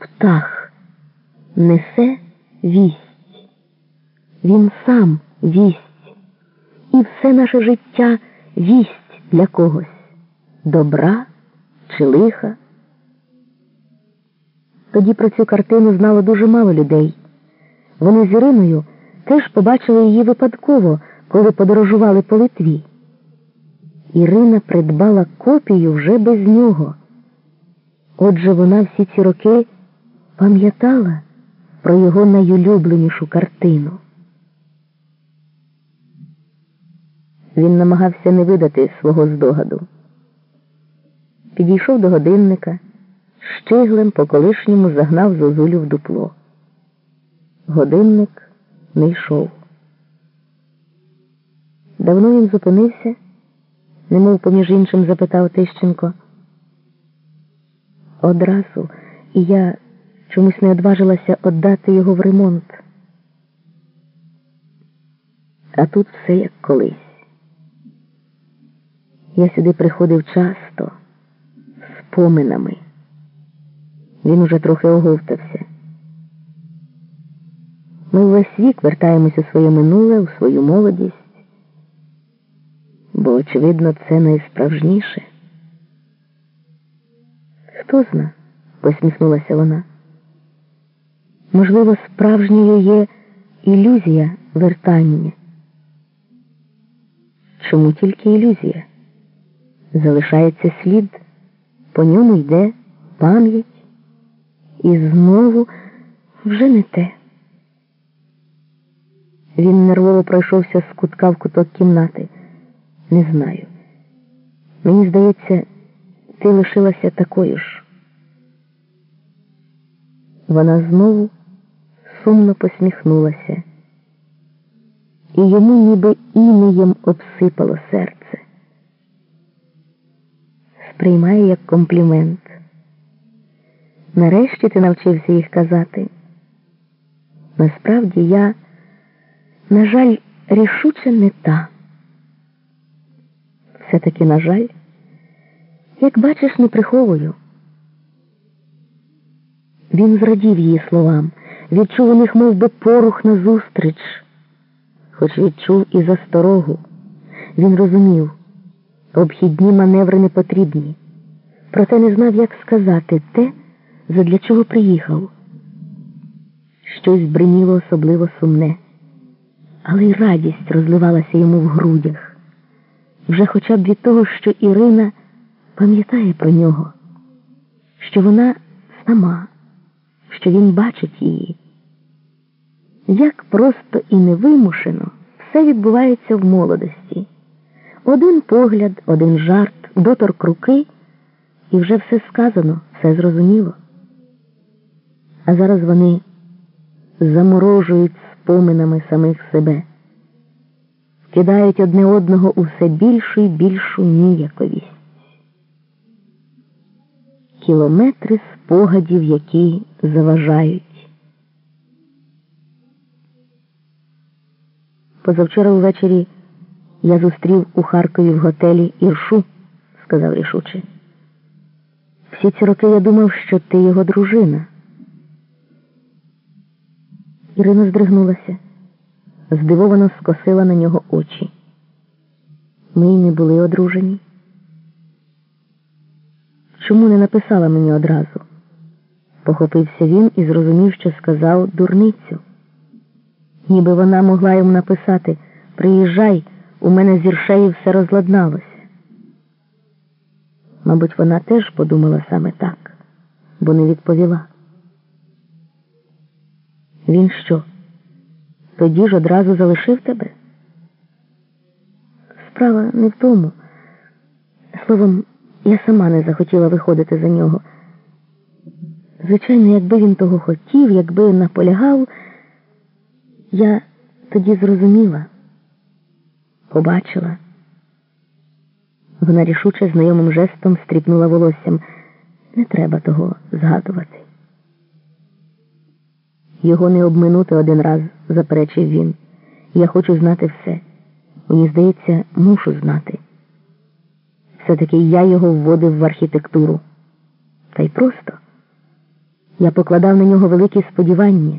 птах несе вість. Він сам вість, і все наше життя вість для когось добра чи лиха. Тоді про цю картину знало дуже мало людей. Вони з Іриною теж побачили її випадково, коли подорожували по Литві. Ірина придбала копію вже без нього. Отже, вона всі ці роки пам'ятала про його найулюбленішу картину. Він намагався не видати свого здогаду. Підійшов до годинника, щиглем по колишньому загнав зозулю в дупло. Годинник не йшов. Давно він зупинився, немов поміж іншим запитав Тищенко. Одразу, і я чомусь не одважилася віддати його в ремонт. А тут все як колись. Я сюди приходив часто, з поминами. Він уже трохи оговтався. Ми весь вік вертаємось у своє минуле, у свою молодість, бо, очевидно, це найсправжніше. Хто зна, посміхнулася вона. Можливо, справжньою є ілюзія вертання. Чому тільки ілюзія? Залишається слід, по ньому йде пам'ять, і знову вже не те. Він нервово пройшовся з кутка в куток кімнати. Не знаю. Мені здається, ти лишилася такою ж. Вона знову сумно посміхнулася, і йому ніби інеєм обсипало серце. Сприймає як комплімент. Нарешті ти навчився їх казати. Насправді я, на жаль, рішуче не та. Все-таки, на жаль, як бачиш, не приховую. Він зрадів її словам, відчув у них мов би, порух назустріч, хоч відчув і засторогу. Він розумів, обхідні маневри не потрібні, проте не знав, як сказати те, задля чого приїхав. Щось бриніло особливо сумне, але й радість розливалася йому в грудях, вже хоча б від того, що Ірина пам'ятає про нього, що вона сама, що він бачить її. Як просто і невимушено все відбувається в молодості. Один погляд, один жарт, доторк руки, і вже все сказано, все зрозуміло. А зараз вони заморожують споминами самих себе, кидають одне одного у все більшу і більшу ніяковість. Кілометри спогадів, які заважають. Позавчора увечері я зустрів у Харкові в готелі Іршу, сказав рішуче. Всі ці роки я думав, що ти його дружина. Ірина здригнулася, здивовано скосила на нього очі. Ми й не були одружені. Чому не написала мені одразу? Похопився він і зрозумів, що сказав дурницю. Ніби вона могла йому написати Приїжджай, у мене з Іршею все розладналося. Мабуть, вона теж подумала саме так, бо не відповіла. Він що? Тоді ж одразу залишив тебе? Справа не в тому. Словом, я сама не захотіла виходити за нього. Звичайно, якби він того хотів, якби наполягав, я тоді зрозуміла, побачила. Вона рішуче знайомим жестом стріпнула волоссям. Не треба того згадувати. Його не обминути один раз, заперечив він. Я хочу знати все. Мені здається, мушу знати. Все-таки я його вводив в архітектуру. Та й просто. Я покладав на нього великі сподівання.